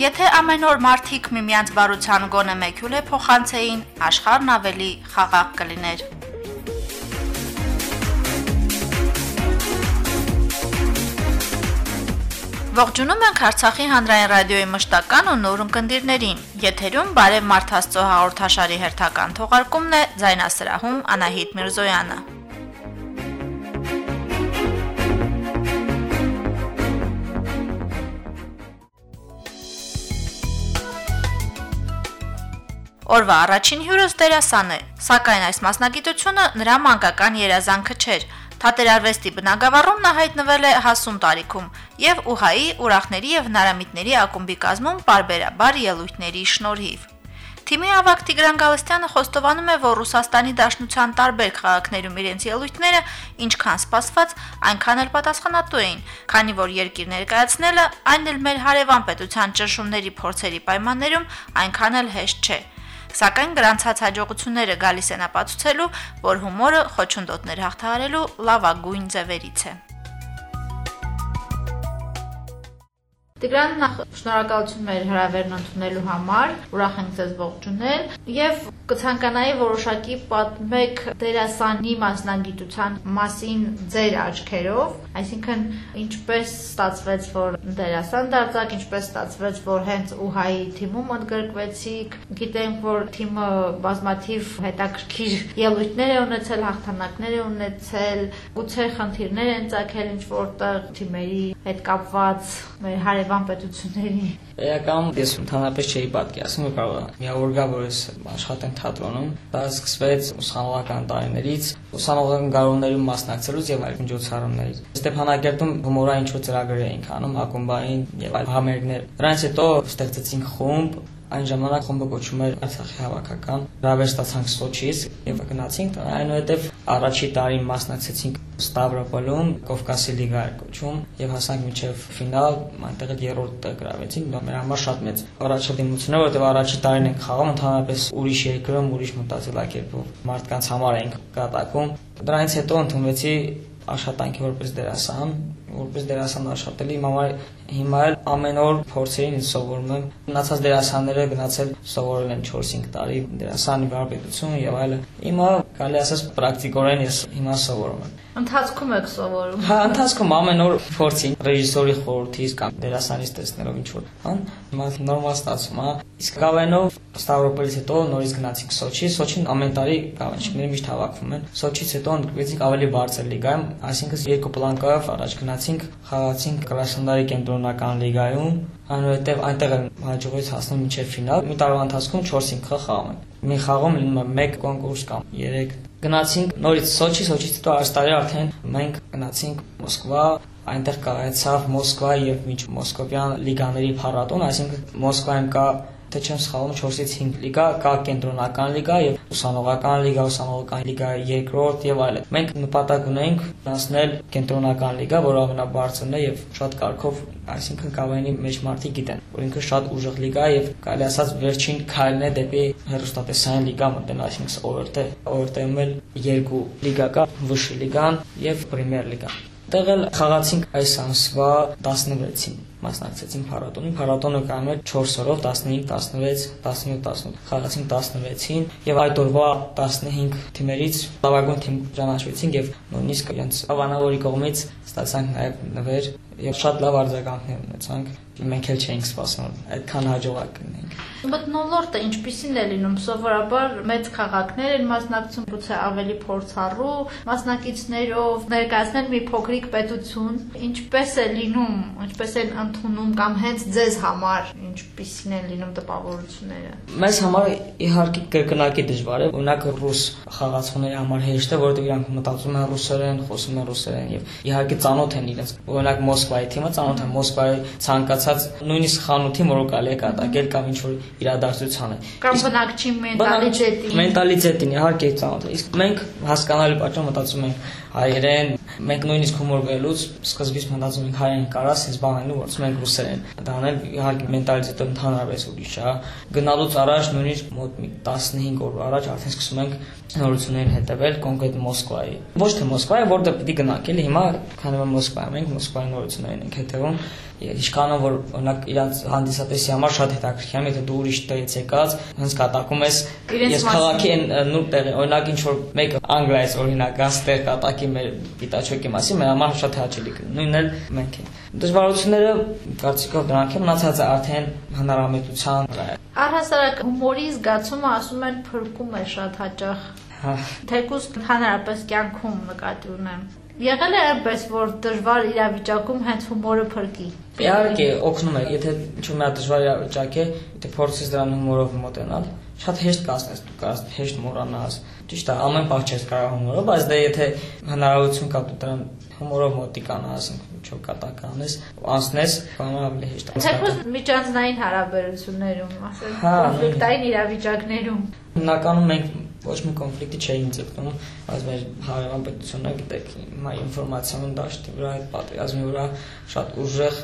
Եթե ամեն օր մարդիկ միմյանց բարության գոնը մեկ հյուլ է փոխանցեին, աշխարհն ավելի խաղաղ կլիներ։ Ողջունում ենք Արցախի հանրային ռադիոյի մշտական ու նոր ունկնդիրներին։ Եթերում Բարև Մարթաստո հաղորդաշարի հերթական թողարկումն է Զայնասրահում Անահիտ Միրզոյանը։ Օրվա առաջին հյուրս դերասան է, սակայն այս մասնագիտությունը նրա մանկական երազանքը չէր։ Թատերարվեստի բնագավառում նա հայտնվել է հասուն տարիքում եւ ՈՒՀԱ-ի ուրախների եւ հնարամիտների ակումբի կազմում բարբերաբար ելույթների շնորհիվ։ Թիմի ավակ Տիգրան Գալստյանը խոստովանում է, որ Ռուսաստանի Դաշնության տարբեր քաղաքներում իրենց ելույթները ինչքան սպասված, այնքան էլ պատասխանատու էին, քանի որ երկիր ներկայացնելը, այն էլ մեր հարևան պետության ճնշումների փորձերի պայմաններում այնքան էլ հեշտ չէ։ Սակայն գրանցած հաջողությունները գալիս են ապացուցելու, որ հումորը խոչընդոտներ հաղթահարելու լավագույն ձևերից է։ Տիգրան նախ շնորհակալություն մեր հրավերն ընդունելու համար։ Ուրախ ենք ձեզ ողջունել եւ կցանկանայի որոշակի պատմեք դերասանի մասնագիտության մասին ձեր աչքերով, այսինքն ինչպես ստացվեց, որ դերասան դարձաք, ինչպես ստացվեց, որ հենց ՈՒՀԱ-ի թիմում ընդգրկվեցիք։ Գիտենք, որ թիմը բազմաթիվ հետաքրքիր ելույթներ է ունեցել, հաղթանակներ է ունեցել, գուցե խնդիրներ են ցակել ինչ որտեղ թիմերի հետ կապված մեր հարևան պետությունների Էական ես ընդհանրապես չէի պատկերացնում, որ կարող է մի օր գա, որ ես աշխատեմ թատրոնում։ Դա սկսվեց ուսանողական տարիներից, ուսանողական գարուններում մասնակցելուց եւ այլ միջոցառումներից։ Ստեփանակերտում հումորային ինչ-որ ծրագրեր էինք անում, ակումբային եւ այլ համերգներ։ Դրանից հետո ստեղծեցինք խումբ, Այն ժամանակ խումբը կոչվում էր Արցախի հավաքական։ Հրավեր ստացանք Սոչից եւ գնացինք։ Այնուհետեւ առաջի տարին մասնակցեցինք Ստավրոպոլում, Կովկասի լիգա էր կոչվում եւ հասանք մինչեւ ֆինալ, այնտեղ երրորդ գրավեցինք, դա մեր համար շատ մեծ առաջադիմություն է, որովհետեւ առաջի տարին ենք խաղում ընդհանրապես ուրիշ երկրում, ուրիշ մտածելակերպով մարդկանց համար ենք կատակում։ Դրանից հետո ընդունվեցի աշխատանքի որպես դերասան, որպես դերասան աշխատել իմ համար հիմա էլ ամեն օր փորձերին սովորում եմ։ Մնացած դերասանները գնացել սովորել են 4-5 տարի դերասանի վարպետություն եւ այլը։ Հիմա կարելի ասած պրակտիկորեն ես հիմա սովորում եմ։ Ընթացքում եք սովորում։ Հա, ընթացքում ամեն օր փորձին ռեժիսորի խորհրդից կամ դերասանից տեսնելով ինչ որ, հա, հիմա նորմալ ստացվում, հա։ Իսկ Գավենով Ստավրոպոլից հետո նորից գնացինք Սոչի, Սոչին ամեն տարի գավանչիկները միշտ հավաքվում են։ Սոչից հետո ընդգրկվեցինք ավելի բարձր լիգայում, այսինքն երկու պլանկայով առաջ գնացինք, խաղացինք Կրասնոդարի կենտրոնական լիգայում, այնուհետև այնտեղ հաջողվեց հասնել մինչև ֆինալ։ Մի տարվա ընթացքում 4-5 խաղ խաղում են։ Մի խաղում լինում է 1 կոնկուրս կամ 3 գնացինք նորից Սոչի, Սոչից հետո այս տարի արդեն մենք գնացինք Մոսկվա, այնտեղ կայացավ Մոսկվա եւ միջ Մոսկովյան լիգաների փառատոն, այսինքն Մոսկվայում կա թե չեմ սխալվում 4-ից 5 լիգա, կա կենտրոնական լիգա եւ ուսանողական լիգա, ուսանողական լիգա երկրորդ եւ այլն։ Մենք նպատակ ունենք հասնել կենտրոնական լիգա, որը ամենաբարձրն է եւ շատ կարգով, այսինքն կավայնի մեջ մարդիկ գիտեն, որ ինքը շատ ուժեղ լիգա եւ կարելի ասած վերջին քայլն է դեպի հերոստատեսային լիգա մտնել, այսինքն ORT, ORT-ում էլ երկու լիգա կա, Վշ լիգան եւ Պրեմիեր լիգան։ Տեղը խաղացինք այս ամսվա 16-ին մասնակցեցին փառատոնին։ Փառատոնը կայանում էր 4 օրով 15, 16, 17, 18։ Խաղացինք 16-ին եւ այդ օրվա 15 թիմերից լավագույն թիմ ճանաչվեցինք եւ նույնիսկ իրենց ավանավորի կողմից ստացանք նաեւ նվեր եւ շատ լավ արձագանքներ ունեցանք մենք էլ չէինք սպասում այդքան հաջողակ կլինենք։ Մտնոլորտը ինչպիսին է լինում սովորաբար մեծ քաղաքներ են մասնակցում, գուցե ավելի փորձառու մասնակիցներով ներկայացնել մի փոքրիկ պետություն, ինչպես է լինում, ինչպես են ընդունում կամ հենց ձեզ համար ինչպիսին են լինում տպավորությունները։ Մեզ համար իհարկե կրկնակի դժվար է, օրինակ ռուս խաղացողների համար հեշտ է, որովհետև իրանք մտածում են ռուսերեն, խոսում են ռուսերեն եւ իհարկե ծանոթ են իրենց։ Օրինակ Մոսկվայի թիմը ծանոթ է Մոսկվայի ցանկացած ասած նույնիսկ խանութի որ կարելի է կատակել կամ ինչ որ իրադարձության է կամ բնակչի մենտալիտետին մենտալիտետին իհարկե ծանոթ իսկ մենք հասկանալի պատճառ մտածում ենք հայերեն մենք նույնիսկ հումոր գրելուց սկզբից մտածում ենք հայերեն կարաս ինձ բանալու որ ասում ենք ռուսերեն դանել իհարկե մենտալիտետը ընդհանրապես ուրիշ է գնալուց առաջ նույնիսկ մոտ 15 օր առաջ արդեն սկսում ենք նորություններին հետևել կոնկրետ Մոսկվայի ոչ թե Մոսկվայի որտեղ պիտի գնանք էլի հիմա քանի որ Մոսկվայում ենք Մոսկվայի նորություն գործունեություն ենք հետևում ինչքանով որ օրինակ իրանց հանդիսատեսի համար շատ հետաքրքիր է, եթե դու ուրիշ տեղից եկած, հենց կատակում ես ես քաղաքի այն նույն տեղի, օրինակ ինչ որ մեկը Անգլիայից օրինակ գաս տեղ կատակի մեր Պիտաչոկի մասին, մեր համար շատ հաճելի կլինի։ Նույնն էլ մենք ենք։ Դժվարությունները կարծիքով դրանք են, մնացածը արդեն հնարամետության վրա Առհասարակ հումորի զգացումը ասում են փրկում է շատ հաճախ։ Հա։ Թեկուզ հանրապես կյանքում նկատի ունեմ։ Եղել է այնպես, որ դժվար իրավիճակում հենց հումորը փրկի։ Իհարկե, օգնում է, եթե ինչ-որ մի հատ դժվար իրավիճակ է, եթե փորձես դրան հումորով մոտենալ, շատ հեշտ կասնես, դու կարաս հեշտ մոռանաս։ Ճիշտ է, ամեն բան չես կարող հումորով, բայց դե եթե հնարավորություն կա դու դրան հումորով մոտիկանաս, ինչով կատականես, անցնես, բանը ավելի հեշտ է։ Թեկուզ միջանձնային հարաբերություններում, ասել, հա, կոնֆլիկտային իրավիճակներում։ Հիմնականում մենք ոչ մի կոնֆլիկտի չէին ձգտում, բայց մեր հարևան պետությունը, գիտեք, հիմա ինֆորմացիոն դաշտի վրա այդ պատերազմի վրա շատ ուժեղ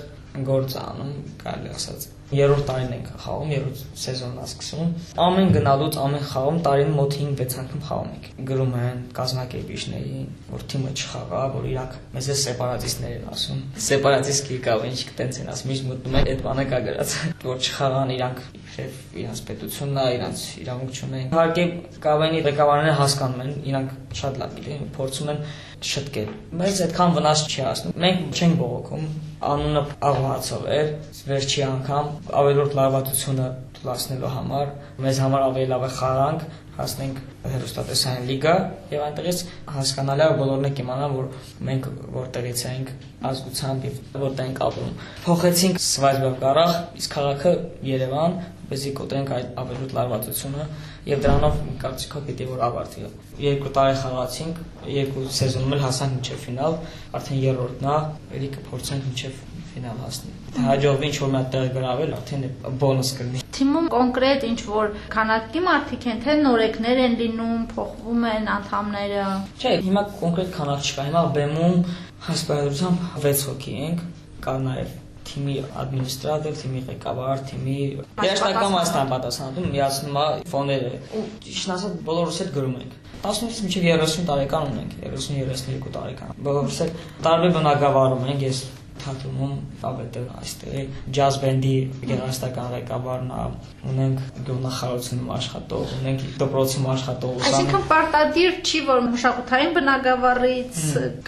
գործ անում, կարելի ասած երրորդ տարին ենք խաղում, երրորդ սեզոնն է սկսում։ Ամեն գնալուց ամեն խաղում տարին մոտ 5-6 անգամ խաղում ենք։ Գրում են կազմակերպիչներին, որ թիմը չխաղա, որ իրանք մեզ է սեպարատիստներ են ասում։ Սեպարատիստ եկավ, ինչ կտենց են ասում, միշտ մտնում են այդ բանը կա գրած, որ չխաղան իրանք իհրև իրանց պետությունն է, իրանց իրավունք չունեն։ Իհարկե Կավենի ղեկավարները հասկանում են, իրանք շատ լավ իրեն փորձում են շտկել։ Մեզ այդքան վնաս չի հասնում։ Մենք չենք բողոքում, անունը աղվացով էր, վերջի անգամ ավելորդ լարվածությունը թույլատնելու համար մեզ համար ավելի լավ է խաղանք, հասնենք հերոստատեսային լիգա եւ այնտեղից հասկանալի է բոլորն եք իմանան որ մենք որտեղից ենք ազգությամբ եւ որտեղ ենք ապրում փոխեցինք Սվայզբերգ առախ իսկ քաղաքը Երևան բեզի կոտրենք այդ ավելուտ լարվածությունը եւ դրանով կարծիքով պիտի որ ավարտի։ Երկու տարի խաղացինք, երկու սեզոնում էլ հասանք մինչև ֆինալ, արդեն երրորդն է, ելի կփորձենք մինչև ֆինալ հասնել։ Հաջողվի ինչ որ մի տեղ գրավել, արդեն բոնուս կլինի։ Թիմում կոնկրետ ինչ որ քանակի մարդիկ են, թե նորեկներ են լինում, փոխվում են անդամները։ Չէ, հիմա կոնկրետ քանակ չկա։ Հիմա բեմում հասարակությամբ 6 հոգի ենք, կա նաև թիմի ադմինիստրատոր, թիմի ղեկավար, թիմի երաշտական մասնան պատասխանում միացնում է ֆոները։ Ու ճիշտ ասած բոլորս հետ գրում ենք։ 15-ից մինչև 30 տարեկան ունենք, 30-32 տարեկան։ Բոլորս հետ տարբեր բնակավարում ենք, ես թատրոնում ավետել այստեղ ջազ բենդի գեղարվեստական ղեկավարն է ունենք գյուղնախարարությունում աշխատող ունենք դպրոցում աշխատող Այսինքն պարտադիր չի որ մշակութային բնակավարից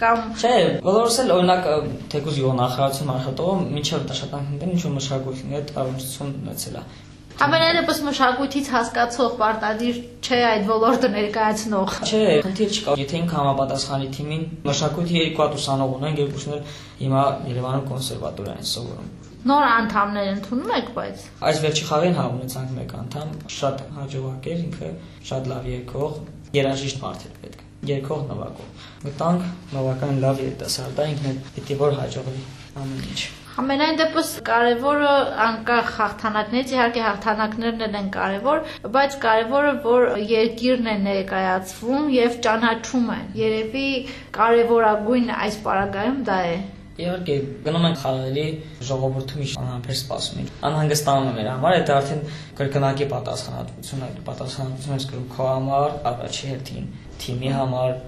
կամ Չէ, բոլորս էլ օրինակ թեկուզ գյուղնախարարությունում աշխատողը մինչև աշխատանք ունեն ինչ որ մշակույթի հետ առնչություն ունեցել է Ամենայնպես մշակույթից հասկացող պարտադիր չէ այդ ոլորտը ներկայացնող։ Չէ, խնդիր չկա։ Եթե ինքը համապատասխանի թիմին, մշակույթի երկու հատ ուսանող ունենք, երկուսն էլ հիմա Երևանում կոնսերվատորիա են սովորում։ Նոր անդամներ ընդունում եք, բայց այս վերջի խաղին հա ունեցանք մեկ անդամ, շատ հաջողակ էր, ինքը շատ լավ երկող, երաժիշտ մարդ էր պետք երկող նվագող։ Մտանք բավական լավ երիտասարդ, ինքն էլ պիտի որ հաջողվի ամեն ինչ։ Ամենայն դեպս կարևորը անկախ հաղթանակներից իհարկե հաղթանակներն են կարևոր, բայց կարևորը որ երկիրն է ներկայացվում եւ ճանաչում են։ Երևի կարևորագույն այս պարագայում դա է։ Իհարկե, գնում ենք խաղերի ժողովրդում իշ անհամբեր սպասում ենք։ Անհանգստանում մեր համար, դա արդեն կրկնակի պատասխանատվություն է, պատասխանատվություն ես կրում քո համար, առաջի հերթին, թիմի համար,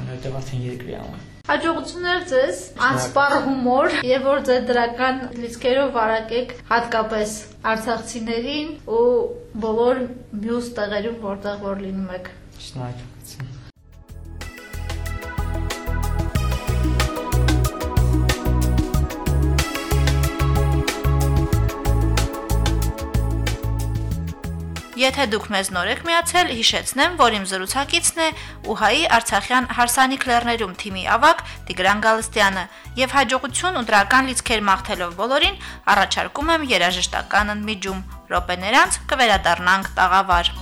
այնուհետև արդեն երկրի համար։ Հաջողություններ ձեզ, անսպառ հումոր եւ որ ձեր դրական լիցքերով վարակեք հատկապես արցախցիներին ու բոլոր մյուս տեղերում, որտեղ որ լինում եք։ Շնորհակալություն։ Եթե դուք մեզ նոր եք միացել, հիշեցնեմ, որ իմ զրուցակիցն է ՈՒՀԱ-ի Արցախյան հարսանիք լեռներում թիմի ավակ Տիգրան Գալստյանը, եւ հաջողություն ու դրական լիցքեր մաղթելով բոլորին, առաջարկում եմ երաժշտական ընդմիջում։ Ռոպեներանց կվերադառնանք տաղավար։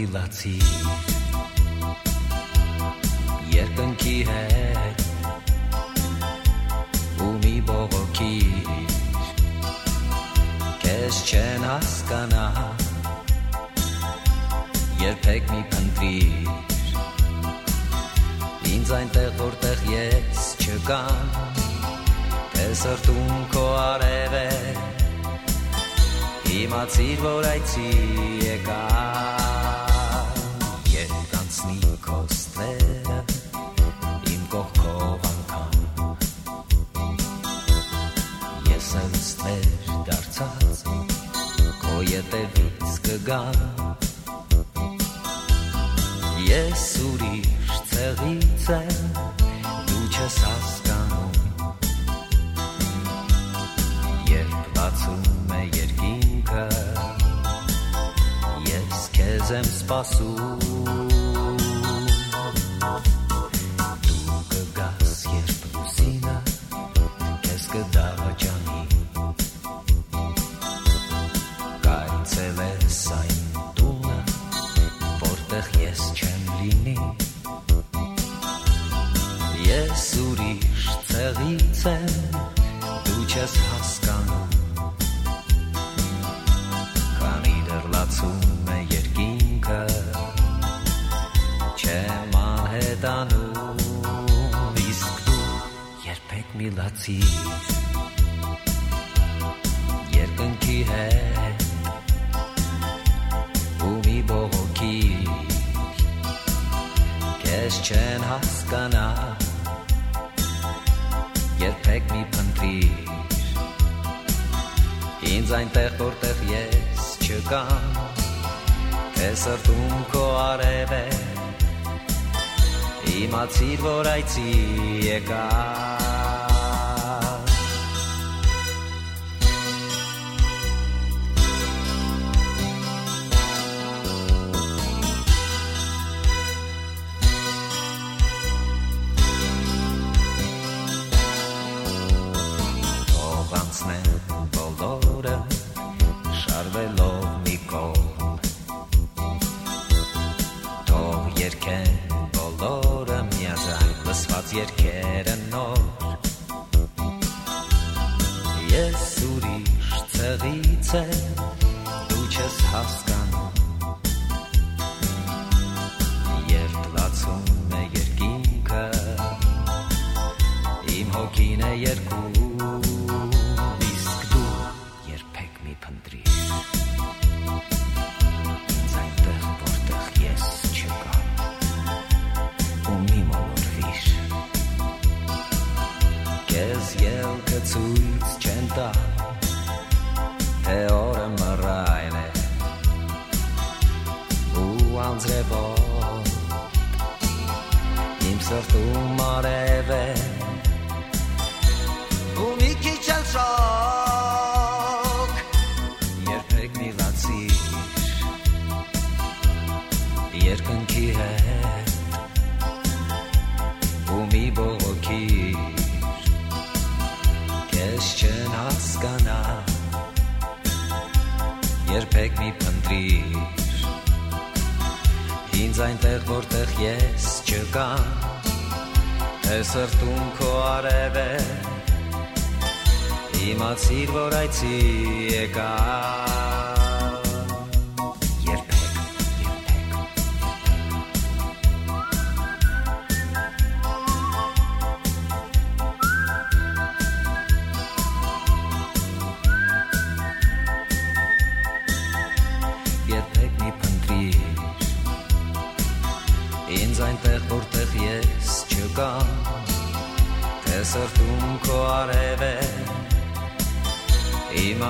մի լացիր երկնքի հետ ու մի բողոքի քեզ չեն հասկանա երբեք մի փնտրիր ինձ այնտեղ որտեղ ես չկամ թե սրտում քո արև է իմացիր որ այցի եկա ստվերը իմ կողքով անգամ ես էլ ստվեր դարձած քո ետևից կգամ ես ուրիշ ցեղից եմ դու չես հասկանում երբ բացում է երկինքը ես քեզ եմ սպասում որտեղ ես չեմ լինի ես ուրիշ ցեղից եմ դու չես հասկանում քանի դեռ լացում է երկինքը չեմ անհետանում իսկ դու երբեք մի լացիր երկնքի հետ չեն հասկանա երբեք մի փնտրիր ինձ այնտեղ որտեղ ես չկամ թե սրտում քո արև է իմացիր որ այցի եկա ցույց չեն տա թե օրը մռայլ է ու անձրևով իմ սրտում արև ես չկամ թե սրտում քո արև է իմացիր որ այցի եկա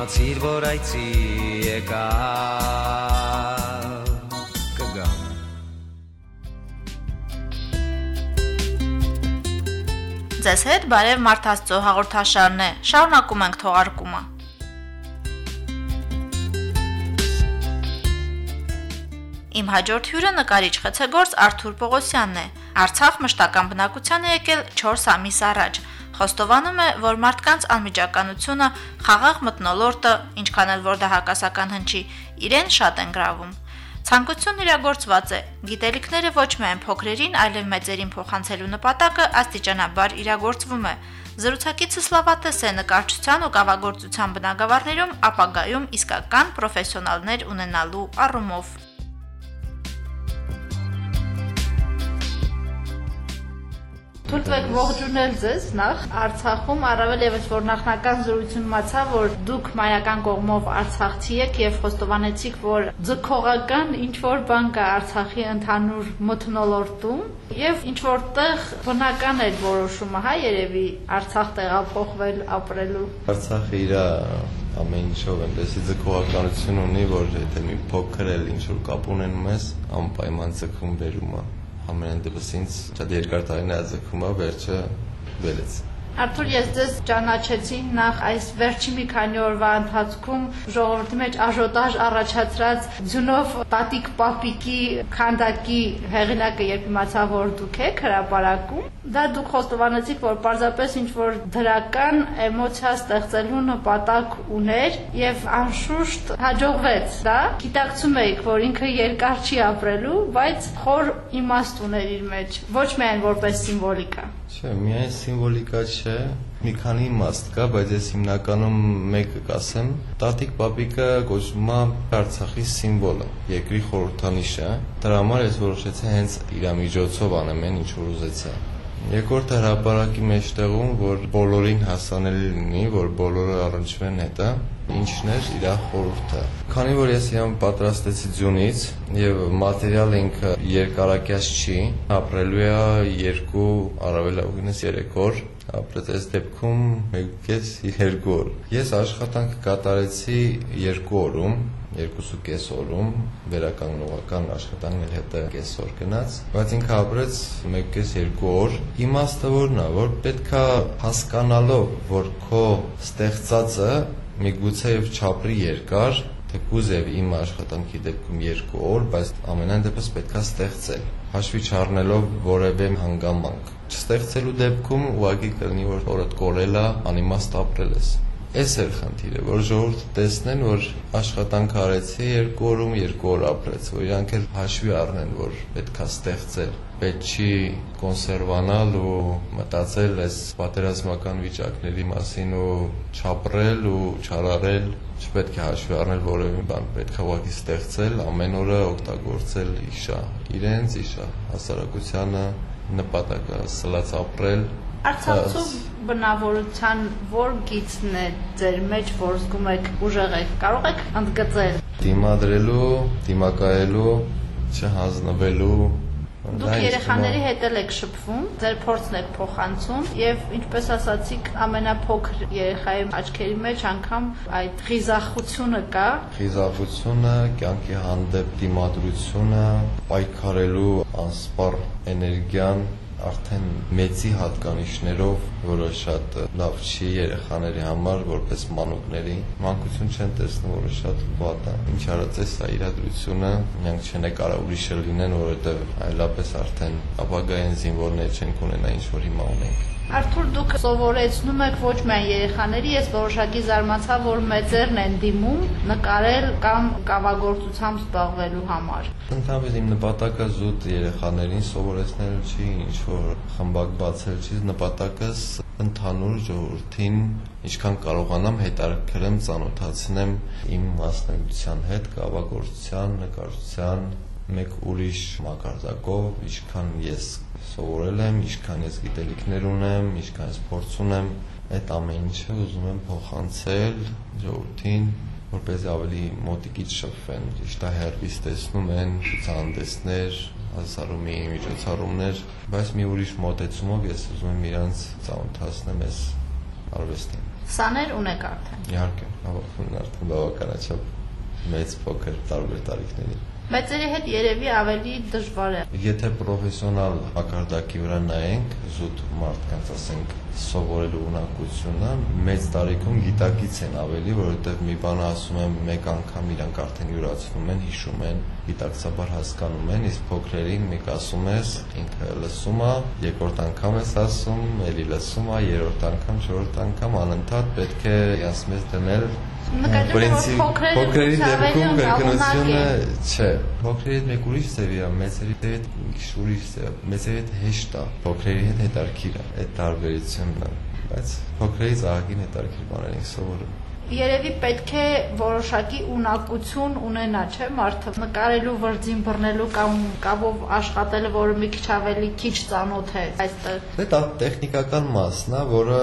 իմացիր որ այցի եկա կգամ Ձեզ հետ բարև Մարթաստո հաղորդաշարն է։ Շարունակում ենք թողարկումը։ Իմ հաջորդ հյուրը նկարիչ խեցեգործ Արթուր Պողոսյանն է։ Արցախ մշտական բնակության է եկել 4 ամիս առաջ։ Խոստովանում է, որ մարդկանց անմիջականությունը, խաղաղ մտնոլորտը, ինչքան էլ որ դա հակասական հնչի, իրեն շատ են գրավում։ Ցանկությունն իրագործված է։ Գիտելիքները ոչ միայն փոքրերին, այլև մեծերին փոխանցելու նպատակը աստիճանաբար իրագործվում է։ Զրուցակիցը Սլավատես է նկարչության ու կավագործության բնագավառներում ապագայում իսկական պրոֆեսիոնալներ ունենալու առումով։ Թույլ տվեք ողջունել ձեզ նախ Արցախում, առավել եւս որ նախնական զրույցում մացա, որ դուք մայական կողմով Արցախցի եք եւ խոստովանեցիք, որ ձգողական ինչ որ բան կա Արցախի ընդհանուր մթնոլորտում եւ ինչ որտեղ բնական է որոշումը, հա, երևի Արցախ տեղափոխվել ապրելու։ Արցախը իր ամեն ինչով այնպեսի ձգողականություն ունի, որ եթե մի փոքր էլ ինչ որ կապ ունեն մեզ, անպայման ձգում վերում է ամենայն դեպս ինձ շատ երկար տարիներ ածկում է, վերջը վերեց։ Արթուր, ես ձեզ ճանաչեցի նախ այս վերջի մի քանի օրվա ընթացքում ժողովրդի մեջ աժոտաժ առաջացրած ձյունով տատիկ պապիկի քանդակի հեղինակը երբ իմացա, որ դուք եք հրապարակում, դա դուք խոստովանեցիք, որ պարզապես ինչ որ դրական էմոցիա ստեղծելու նպատակ ուներ եւ անշուշտ հաջողվեց, դա գիտակցում եք, որ ինքը երկար չի ապրելու, բայց խոր իմաստ ուներ իր մեջ, ոչ միայն որպես սիմվոլիկա։ Չէ, միայն սիմվոլիկա չէ, մի քանի իմաստ կա, բայց ես հիմնականում մեկը կասեմ։ Տատիկ պապիկը կոչվում է Արցախի սիմվոլը, երկրի խորհրդանիշը։ Դրա համար ես որոշեցի հենց իր միջոցով անեմ այն, ինչ որ ուզեցա։ Երկրորդը հրապարակի մեջտեղում, որ բոլորին հասանելի լինի, որ բոլորը առնչվեն հետը, ինչն էր իր խորհուրդը։ Քանի որ ես իրան պատրաստեցի ձյունից եւ մատերիալը ինքը երկարակյաց չի, ապրելու է երկու, առավելագույնս 3 օր, ապրեց այս դեպքում 1.5-2 օր։ Ես աշխատանք կատարեցի 2 օրում, երկուսու կես օրում վերականգնողական աշխատանքն էլ հետը կես օր գնաց, բայց ինքը ապրեց 1.5-2 օր։ Իմաստը որն է, որ պետքա հասկանալով, որ քո ստեղծածը միգուցե եւ չապրի երկար, թեկուզ եւ իմ աշխատանքի դեպքում 2 օր, բայց ամենայն դեպս պետքա ստեղծել հաշվի չառնելով որևէ հանգամանք։ Չստեղծելու դեպքում ուղղակի կլինի որ օրդ կորելա, անիմաստ ապրել ես։ Էս էր խնդիրը, որ ժողովուրդը տեսնեն, որ աշխատանք արեցի երկու օրում երկու օր ապրեց, որ իրանք էլ հաշվի առնեն, որ պետքա ստեղծել պետք չի կոնսերվանալ ու մտածել այս պատերազմական վիճակների մասին ու չապրել ու չարարել չպետք է հաշվի առնել որևէ բան պետք է ուղղակի ստեղծել ամեն օրը օգտագործել իշա իրենց իշա հասարակությանը նպատակը սլաց ապրել Արցախցու բնավորության որ գիծն է ձեր մեջ, որ զգում եք ուժեղ եք, կարող եք ընդգծել։ Դիմադրելու, դիմակայելու, չհանձնվելու Դուք երեխաների հետ եք շփվում, ձեր փորձն եք փոխանցում եւ ինչպես ասացիք, ամենափոքր երեխայի աչքերի մեջ անգամ այդ խիզախությունը կա։ Խիզախությունը, կյանքի հանդեպ դիմադրությունը, պայքարելու անսպառ էներգիան, արդեն մեծի հատկանիշներով, որը շատ լավ չի երեխաների համար, որպես մանուկների, մանկություն չեն տեսնում, որը շատ վատ է։ Ինչ արած է սա իրադրությունը, նրանք չեն կարող ուրիշը լինեն, որովհետև այլապես արդեն ապագային զինվորներ չեն կունենա ինչ որ հիմա ունենք։ Արթուր դուք սովորեցնում եք ոչ միայն երեխաների, ես որոշակի զարմացա, որ մեծերն են դիմում նկարել կամ կավագործությամբ զբաղվելու համար։ Ընդհանրապես իմ նպատակը զուտ երեխաներին սովորեցնելու չի, ինչ որ խմբակ բացել չի, նպատակս ընդհանուր ժողովրդին ինչքան կարողանամ հետաքրեմ, ծանոթացնեմ իմ մասնագիտության հետ, կավագործության, նկարչության, մեկ ուրիշ մակարդակով, ինչքան ես սովորել եմ, ինչքան ես գիտելիքներ ունեմ, ինչքան ես փորձ ունեմ, այդ ամեն ինչը ուզում եմ փոխանցել ժողովրդին, որպեսզի ավելի մոտիկից շփվեն։ Ճիշտ է, հերվիս տեսնում են ցուցահանդեսներ, հասարումի միջոցառումներ, բայց մի ուրիշ մոտեցումով ես ուզում եմ իրանց ծանոթացնեմ այս արվեստին։ Սաներ ունեք արդեն։ Իհարկե, արդեն բավականաչափ մեծ փոքր տարբեր տարիքների։ Մեծերի հետ երևի ավելի դժվար է։ Եթե պրոֆեսիոնալ ակարդակի վրա նայենք, զուտ մարդկանց ասենք սովորելու ունակությունը մեծ տարիքում գիտակից են ավելի, որովհետև մի բան ասում եմ մեկ անգամ իրանք արդեն յուրացնում են, հիշում են, գիտակցաբար հասկանում են, իսկ փոքրերին մեկ ասում ես, ինքը լսում է, երկրորդ անգամ ես ասում, ելի լսում է, երրորդ անգամ, չորրորդ անգամ անընդհատ պետք է իրաց մեջ դնել Նկատի փոքրերի դեպքում կրկնությունը չէ։ Փոքրերի հետ մեկ ուրիշ ձև է, մեծերի հետ քիչ ուրիշ ձև։ Մեծերի հետ հեշտ է, փոքրերի հետ հետարքիր է։ Այդ տարբերությունն է։ Բայց փոքրերից ահագին հետարքիր բաներ ենք սովորում։ Երևի պետք է որոշակի ունակություն ունենա, չէ՞, մարդը նկարելու, վրձին բռնելու կամ կավով աշխատելը, որը մի քիչ ավելի քիչ ծանոթ է այստեղ։ Դե դա տեխնիկական մասն է, որը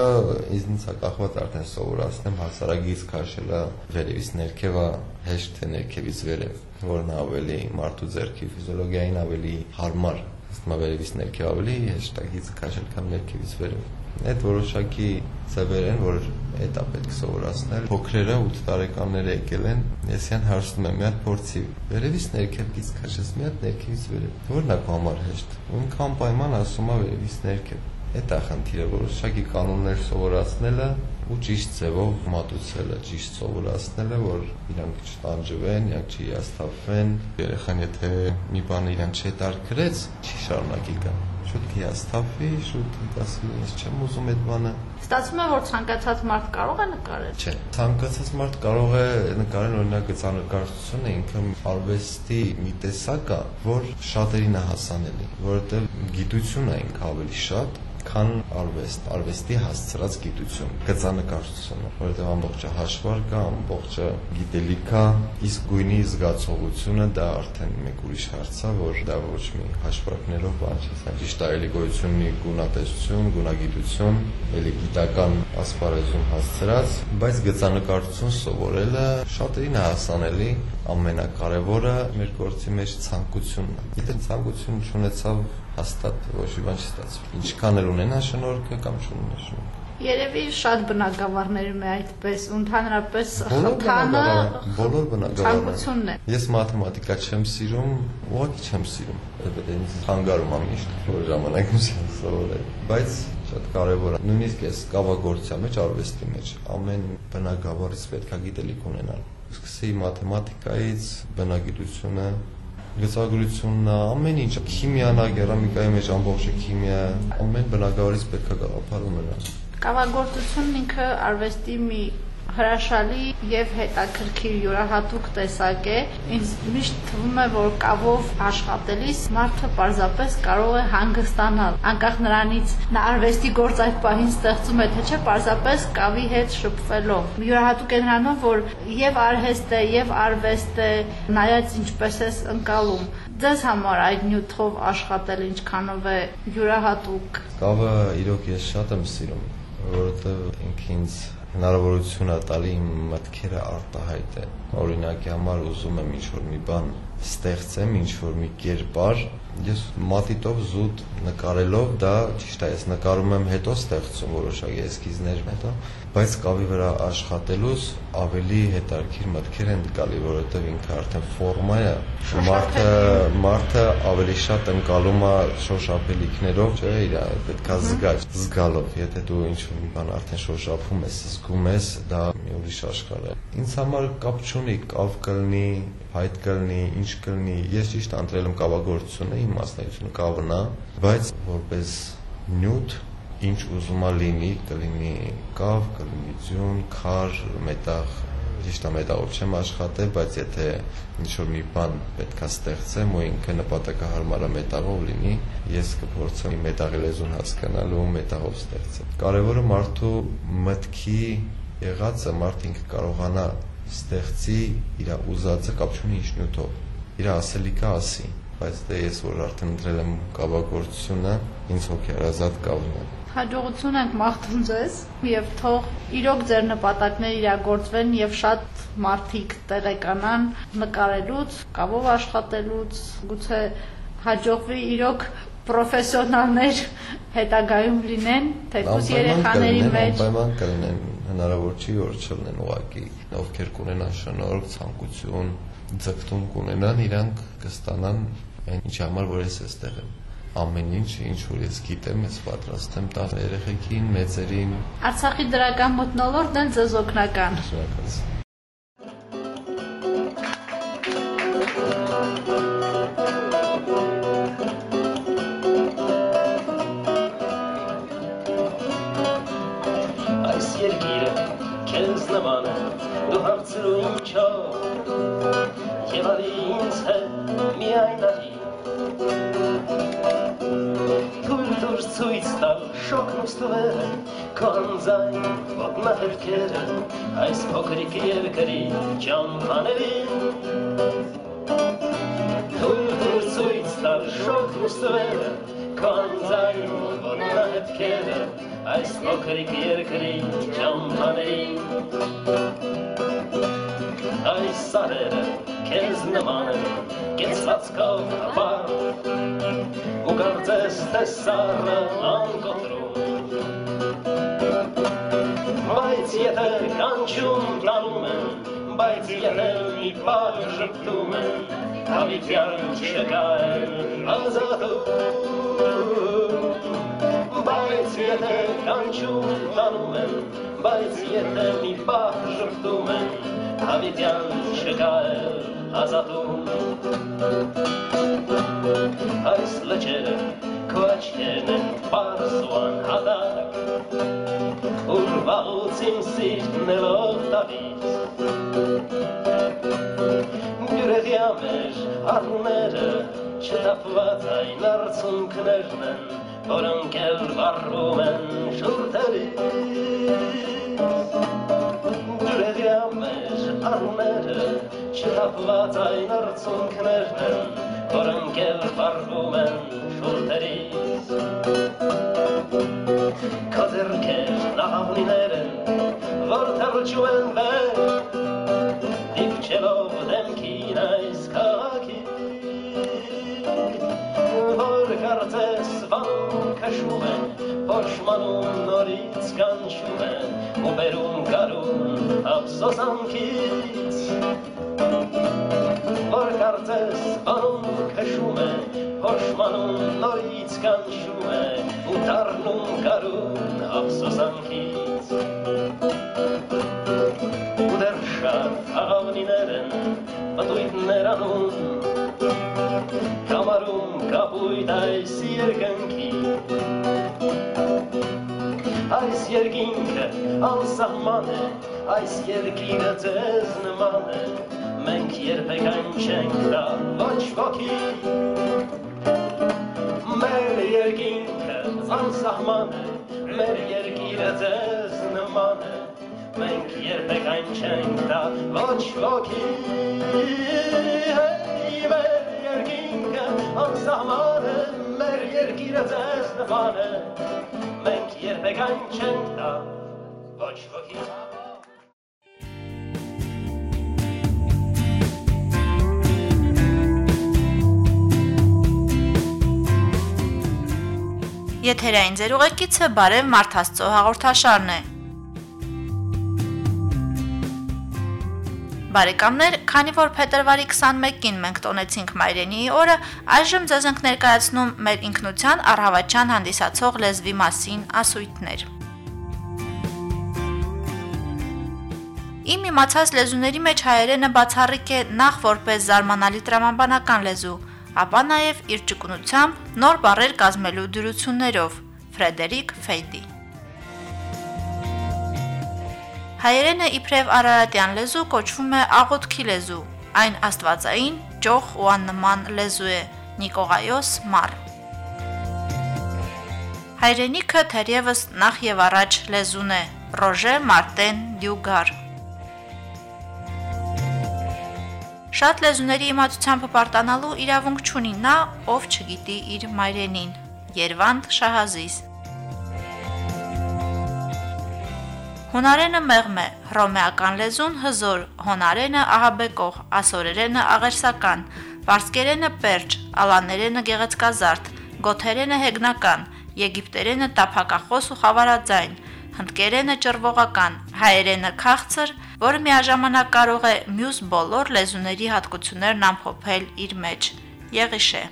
ինձնից է կախված արդեն սովորացնեմ հասարակից քաշելը վերևից ներքևա հեշտ թե ներքևից վերև, որն ավելի մարդու ձեռքի ֆիզիոլոգիային ավելի հարմար ստմավերևից ներքև ավելի հեշտ է գիծ քաշել կամ ներքևից վերև։ Այդ որոշակի ծևեր են, որ այդ է պետք սովորացնել։ Փոքրերը 8 տարեկանները եկել են, ես յան հարցնում եմ, մի հատ փորձի։ Վերևից ներքև գիծ քաշես, մի հատ ներքևից վերև։ Որն է քո համար հեշտ։ Ունքան պայման ասում է վերևից ներքև։ Այդ է խնդիրը, որոշակի կանոններ սովորացնելը ու ճիշտ ձևով մատուցելը, ճիշտ սովորացնելը, որ իրանք չտանջվեն, իրանք չհիասթափվեն։ Երեխան եթե մի բան իրան չհետարքրեց, չի շարունակի գա։ Շուտ կհիասթափվի, շուտ կասի, ես չեմ ուզում այդ բանը։ Ստացվում է, որ ցանկացած մարդ կարող է նկարել։ Չէ, ցանկացած մարդ կարող է նկարել օրինակ գծանկարչությունը ինքը արվեստի մի տեսակ է, որ շատերին է հասանելի, որովհետև գիտություն է ինքը ավելի շատ, քան արվեստ, արվեստի հասցրած գիտություն, գծանկարչությունը, որովհետև ամբողջը հաշվար կա, ամբողջը գիտելիք կա, իսկ գույնի զգացողությունը դա արդեն մեկ ուրիշ հարց է, որ դա ոչ մի հաշվարկներով բան չի, սա ճիշտ է, էլի գոյություն ունի գունատեսություն, գունագիտություն, էլի գիտական ասպարեզում հասցրած, բայց գծանկարչություն սովորելը շատերին է հասանելի, ամենակարևորը մեր գործի մեջ ցանկությունն է։ Եթե ցանկություն չունեցավ հաստատ ոչ մի բան չստացվի։ Ինչքան էլ ունենա շնորհքը կամ չունենա շնորհքը։ Երևի շատ բնակավարներում է այդպես, ընդհանրապես խթանը բոլոր է։ Ես մաթեմատիկա չեմ սիրում, ուղղակի չեմ սիրում։ ինձ հանգարում է միշտ, որ ժամանակում սովորել։ Բայց շատ կարևոր է։ Նույնիսկ ես կավագործության մեջ, արվեստի մեջ ամեն բնակավարից պետքա գիտելիք ունենալ։ Սկսեի մաթեմատիկայից, բնագիտությունը, գծագրությունն, ամեն ինչ, քիմիան, կերամիկայի մեջ ամբողջը քիմիա, ամեն բնակավարից պետքա գաղափար ունենալ։ Կավագործությունն ինքը արվեստի մի հրաշալի եւ հետաքրքիր յուրահատուկ տեսակ է ինձ միշտ թվում է որ կավով աշխատելիս մարդը պարզապես կարող է հանգստանալ անկախ նրանից նա արվեստի գործ այդ պահին ստեղծում է թե չէ պարզապես կավի հետ շփվելով յուրահատուկ է նրանով որ եւ արհեստ է եւ արվեստ է նայած ինչպես է ընկալում ձեզ համար այդ նյութով աշխատել ինչքանով է յուրահատուկ Կավը իրոք ես շատ եմ սիրում, որովհետև ինքը ինձ հնարավորություն է տալի իմ մտքերը արտահայտել։ Օրինակի համար ուզում եմ ինչ-որ մի բան ստեղծեմ, ինչ-որ մի կերպար, ես մատիտով զուտ նկարելով դա ճիշտ է, ես նկարում եմ հետո ստեղծում որոշակի էսքիզներ հետո, բայց կավի վրա աշխատելուց ավելի հետաքրքիր մտքեր են գալի, որովհետև ինքը արդեն ֆորմա է, մարդը մարդը ավելի շատ ընկալում է շոշափելիքներով, չէ, իր պետքա զգա, զգալով, եթե դու ինչ-որ մի բան արդեն շոշափում ես, զգում ես, դա մի ուրիշ աշխարհ է։ Ինձ համար կապ չունի, կավ կլինի, հայտ կլինի, ինչ կլինի։ Ես ճիշտ ընտրել եմ կավագործությունը, իմ մասնագիտությունը կավն է, բայց որպես նյութ ինչ ուզում է լինի, կլինի կավ, կլինի ձյուն, քար, մետաղ, ճիշտ է մետաղով չեմ աշխատել, բայց եթե ինչ որ մի բան պետքա ստեղծեմ ու ինքը նպատակահարմար է մետաղով լինի, ես կփորձեմ մետաղի լեզուն հասկանալ ու մետաղով ստեղծել։ Կարևորը մարդու մտքի եղածը մարդ ինքը կարողանա ստեղծի իր ուզածը կապ չունի ինչ նյութով։ Իր ասելիքը ասի, բայց դե ես որ արդեն ընտրել եմ կավագործությունը, ինձ հոգեարազատ կավն է։ Հաջողություն ենք մաղթում ձեզ եւ թող իրոք ձեր նպատակները իրագործվեն եւ շատ մարդիկ տեղեկանան նկարելուց, կավով աշխատելուց, գուցե հաջողվի իրոք պրոֆեսիոնալներ հետագայում լինեն, թեկուզ երեխաների մեջ Անպայման կլինեն, հնարավոր չի որ չլինեն ուղակի, ովքեր կունենան շնորհք, ցանկություն, ձգտում կունենան, իրանք կստանան այն ինչ համար որ ես այստեղ եմ ամեն ինչ, ինչ որ ես գիտեմ, ես պատրաստ եմ տալ երեխեքին, մեծերին, Արցախի դրական մթնոլորտն էլ ձեզ օգնական։ շնորհակալ։ տալ շոքն ու ստվերը Կանձայն ոտնահերքերը Այս փոքրիկ երկրի ճամփաներին Թույլ դուրս ցույց տալ շոքն ու ստվերը Կանձայն ոտնահերքերը Այս փոքրիկ երկրի ճամփաներին Այս սարերը քեզ նման են կեցած կողապար ու կարծես թե սառը անկոտրում բայց եթե կանչում տանում են բայց եթե մի պահ ժպտում են հավիտյան չկա են ազատում բայց եթե կանչում տանում են բայց եթե մի պահ ժպտում են հավիտյան չկա են ազատում Այս լճերը քո աչքերն են պարս ու Ուր վաղուց իմ սիրտն էլող տավից Գյուրեղյա մեր առները չտապված այն արցունքներն են Որոնք էլ վառվում են շուրթերից Գյուրեղյա մեր առները չտապված այն արցունքներն են, որոնք էլ վառվում են շուրթերից։ Քո ձեռքերն աղավնիներ են, որ թրջում են վեր, դիպչելով դեմքին այս քաղաքի, որ կարծես վանում քշում են, փոշմանում նորից կանչում են ու բերում գարուն ափսոսանքից կարծես բանում քշում է փոշմանում նորից կանչում է ու դառնում գարուն ափսոսանքից ու դեռ շատ աղավնիներ են պտույտներ անում կամարում կապույտ այս երկնքի Այս երկինքը անսահման է, այս երկիրը ձեզ նման է, մենք երբեք այն չենք տա ոչ ոքի։ Մեր երկինքը անսահման է, մեր երկիրը ձեզ նման է, մենք երբեք այն չենք տա ոչ ոքի։ մեր երկինքը անսահման է, մեր երկիրը ձեզ նման է, մենք երբեք այն չենք տա ոչ ոքի։ Եթերային ձեր ուղեկիցը Բարև Մարթաստծո հաղորդաշարն է։ Բարեկամներ, քանի որ փետրվարի 21-ին մենք տոնեցինք Մայրենիի օրը, այժմ ձեզ ենք ներկայացնում մեր ինքնության առհավատչան հանդիսացող լեզվի մասին ասույթներ։ Իմ իմացած լեզուների մեջ հայերենը բացառիկ է նախ որպես զարմանալի տրամաբանական լեզու, ապա նաև իր ճկունությամբ նոր բառեր կազմելու դյուրություններով։ Ֆրեդերիկ Ֆեյդի Հայերենը իբրև արարատյան լեզու կոչվում է աղոթքի լեզու։ Այն աստվածային, ճոխ ու աննման լեզու է։ Նիկողայոս Մար Հայրենիքը թերևս նախ եւ առաջ լեզուն է։ Ռոժե Մարտեն Դյուգար Շատ լեզուների իմացությամբ պարտանալու իրավունք չունի նա, ով չգիտի իր մայրենին։ Երվանդ Շահազիզ Հունարենը մեղմ է, հռոմեական լեզուն հզոր, հոնարենը ահաբեկող, ասորերենը աղերսական, պարսկերենը պերճ, ալաներենը գեղեցկազարդ, գոթերենը հեգնական, եգիպտերենը տափակախոս ու խավարաձայն, հնդկերենը ճռվողական, հայերենը քաղցր, որը միաժամանակ կարող է մյուս բոլոր լեզուների հատկություններն ամփոփել իր մեջ։ Եղիշե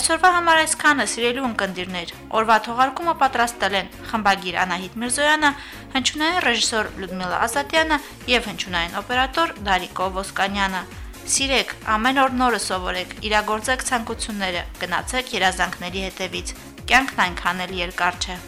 Այսօրվա համար այսքանը սիրելի ունկնդիրներ։ Օրվա թողարկումը պատրաստել են խմբագիր Անահիտ Միրզոյանը, հնչյունային ռեժիսոր Լյուդմիլա Ազատյանը եւ հնչյունային օպերատոր Դարիկո Ոսկանյանը։ Սիրեք, ամեն օր նորը սովորեք, իրագործեք ցանկությունները, գնացեք երազանքների հետևից։ Կյանքն այնքան էլ երկար չէ։